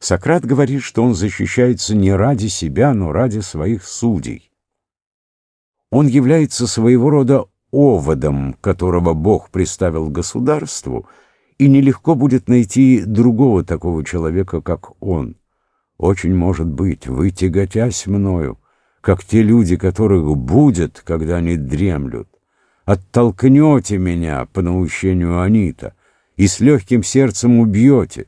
Сократ говорит, что он защищается не ради себя, но ради своих судей. Он является своего рода оводом, которого Бог представил государству, и нелегко будет найти другого такого человека, как он. Очень может быть, вы, тяготясь мною, как те люди, которых будет, когда они дремлют, оттолкнете меня по наущению Анита и с легким сердцем убьете,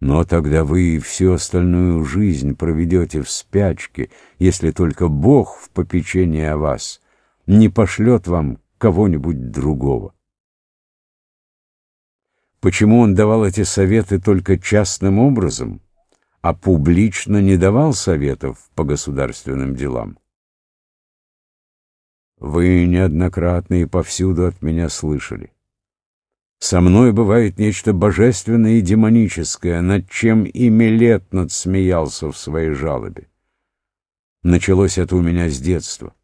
но тогда вы всю остальную жизнь проведете в спячке, если только Бог в попечении о вас не пошлет вам кого-нибудь другого. Почему он давал эти советы только частным образом, а публично не давал советов по государственным делам? Вы неоднократно и повсюду от меня слышали. Со мной бывает нечто божественное и демоническое, над чем и Милет надсмеялся в своей жалобе. Началось это у меня с детства.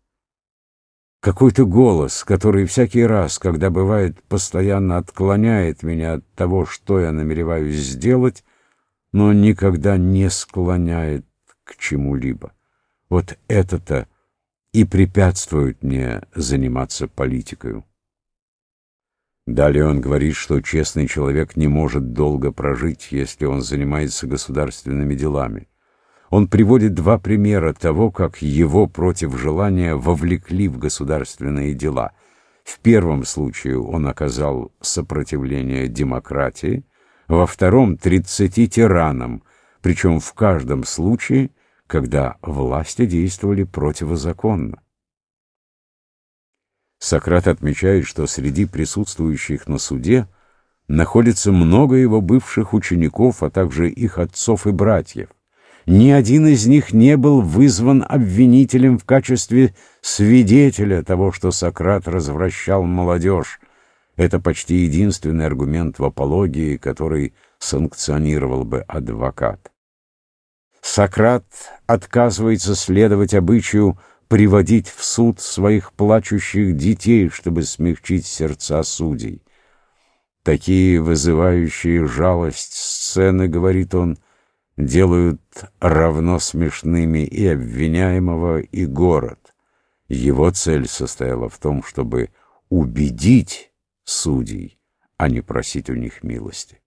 Какой-то голос, который всякий раз, когда бывает, постоянно отклоняет меня от того, что я намереваюсь сделать, но никогда не склоняет к чему-либо. Вот это-то и препятствует мне заниматься политикой. Далее он говорит, что честный человек не может долго прожить, если он занимается государственными делами. Он приводит два примера того, как его против желания вовлекли в государственные дела. В первом случае он оказал сопротивление демократии, во втором — тридцати тиранам, причем в каждом случае, когда власти действовали противозаконно. Сократ отмечает, что среди присутствующих на суде находится много его бывших учеников, а также их отцов и братьев ни один из них не был вызван обвинителем в качестве свидетеля того, что Сократ развращал молодежь. Это почти единственный аргумент в апологии, который санкционировал бы адвокат. Сократ отказывается следовать обычаю приводить в суд своих плачущих детей, чтобы смягчить сердца судей. Такие вызывающие жалость сцены, говорит он, делают равно смешными и обвиняемого, и город. Его цель состояла в том, чтобы убедить судей, а не просить у них милости.